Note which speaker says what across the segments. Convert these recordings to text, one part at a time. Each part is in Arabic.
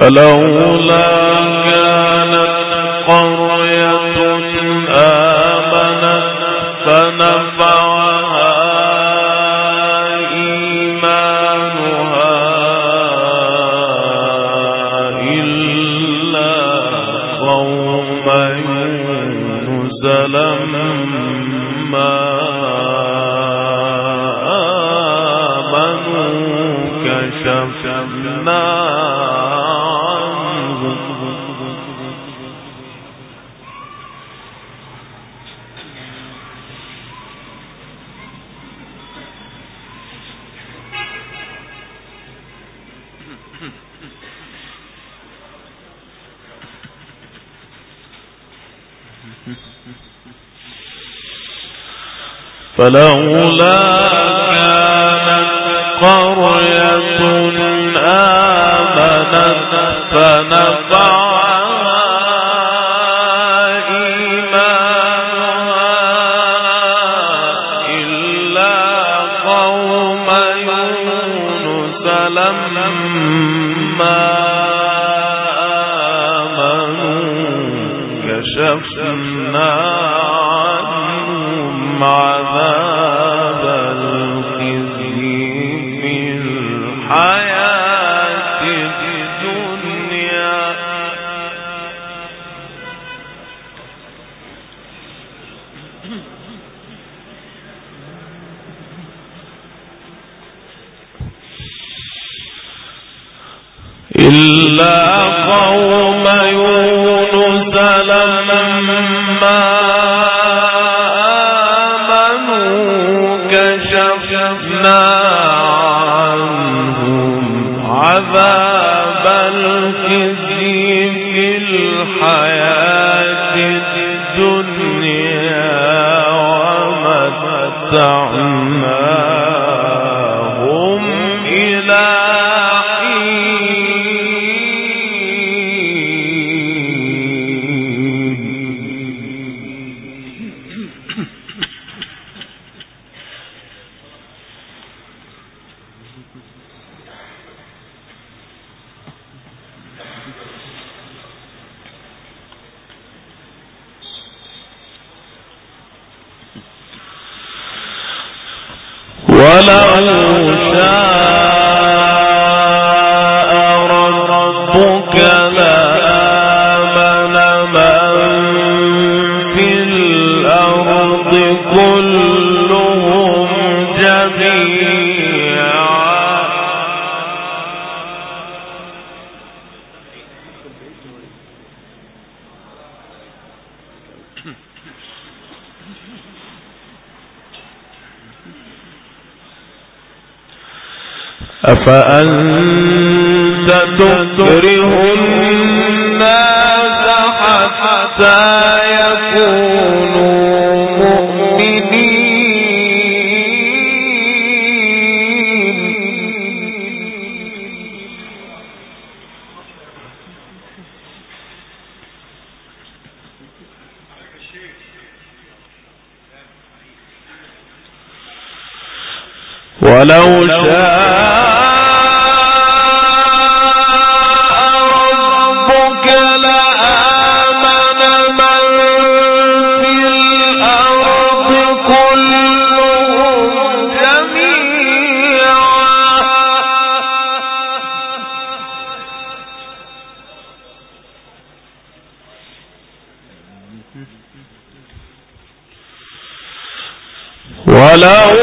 Speaker 1: فلولا كانت قوم فلولا كانت قرية آمنت فنفعت أفأنت تكره الناس حتى يكونوا مؤمنين. ولو شاء تعبدون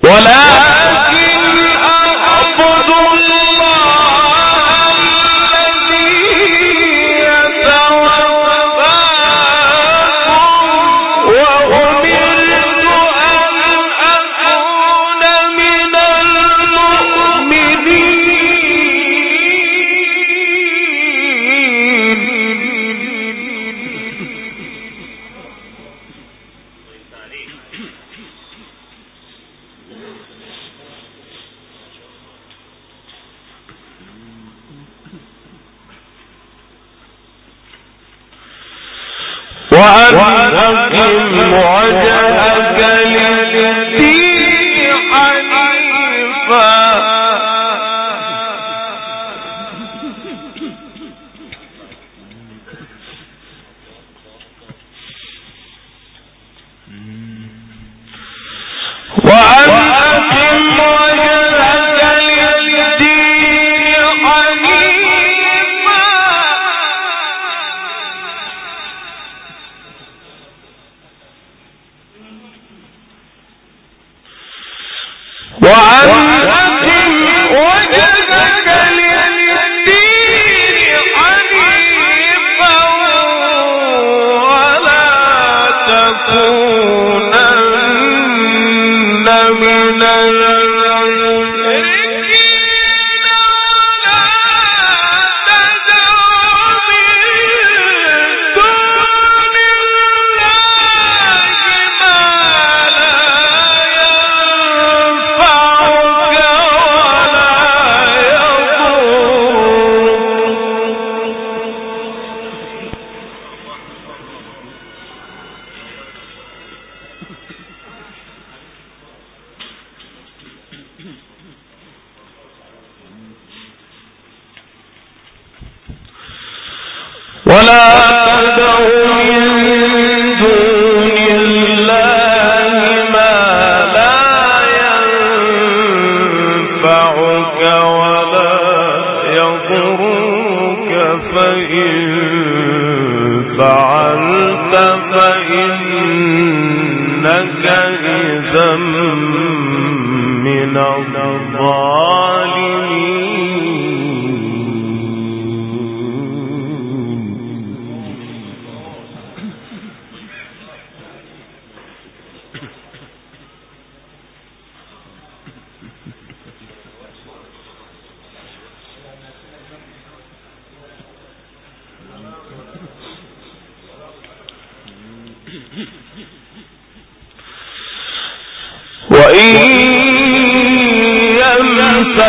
Speaker 1: 我来。وإن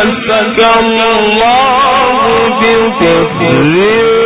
Speaker 1: مسك الله بطفل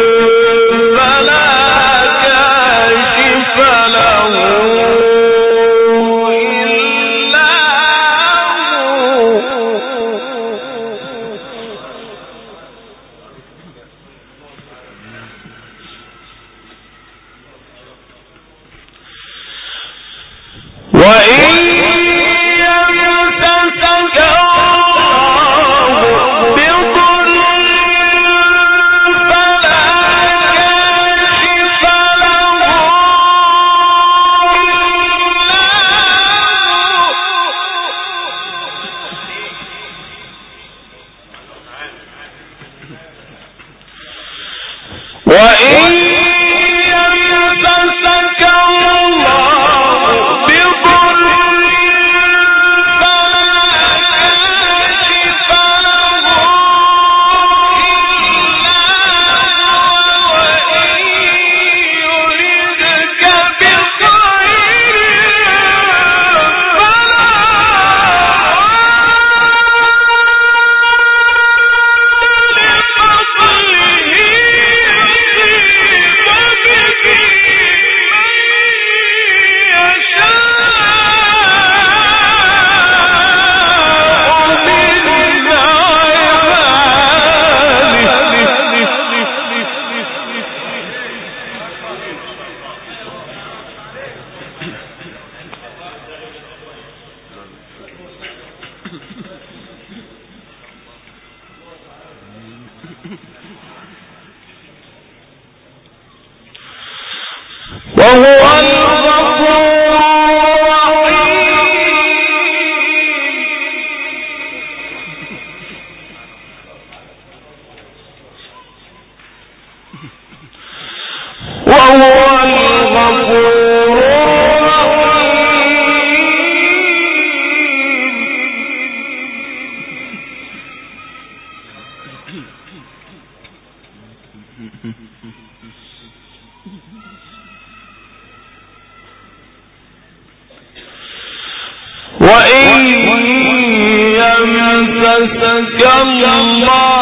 Speaker 1: الله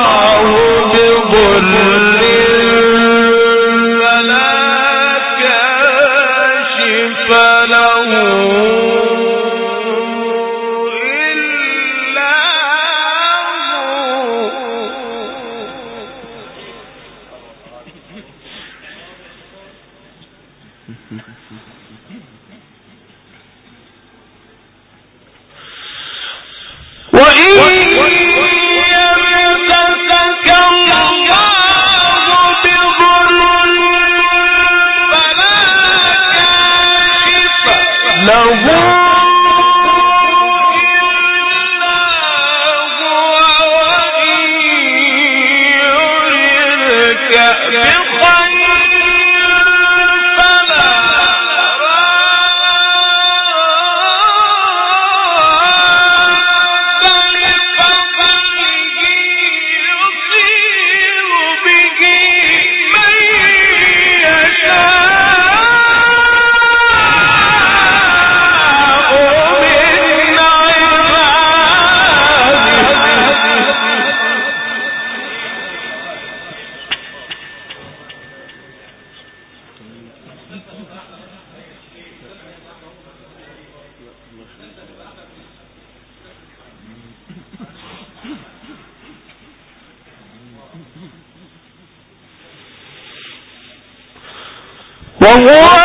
Speaker 1: 我摸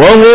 Speaker 1: وهو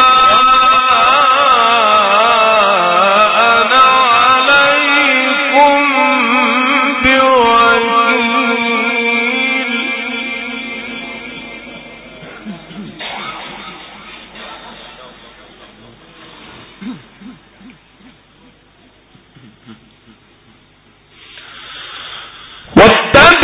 Speaker 1: مستند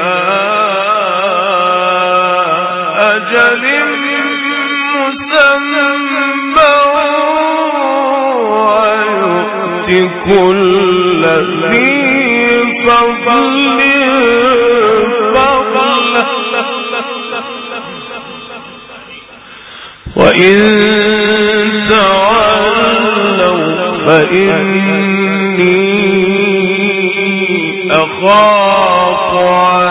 Speaker 1: كل ذي فضل. وإن تولوا فإني أخاف عليكم.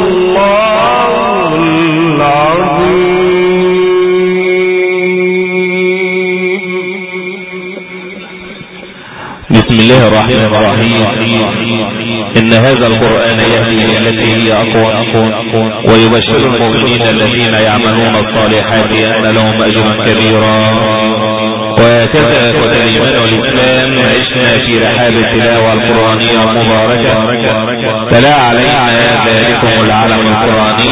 Speaker 1: الله
Speaker 2: الرحمن الرحيم. إن هذا القرآن يهدي التي هي أقوى ويبشر المؤمنين الذين يعملون الصالحات أن لهم أجرا كبيرا. وهكذا إخوة الإيمان والإسلام عشنا في رحاب التلاوة القرآنية المباركة. تلا علينا ذلكم العالم القرآني.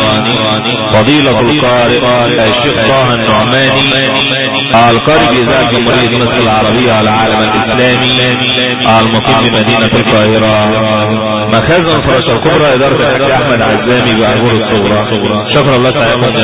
Speaker 2: فضيلة القارئ الشيخ طه النعماني القارئ بإذاعة جمهورية مصر العربية على العالم الإسلامي المقيم بمدينة القاهرة. مخازن فرش الكبرى إدارة أحمد عزامي بأعبور الصغرى. شكرا الله تعالى